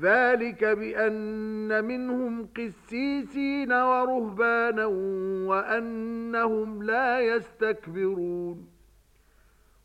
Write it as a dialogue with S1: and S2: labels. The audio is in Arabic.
S1: ذلك بأن منهم قسيسين ورهبانا وأنهم لا يستكبرون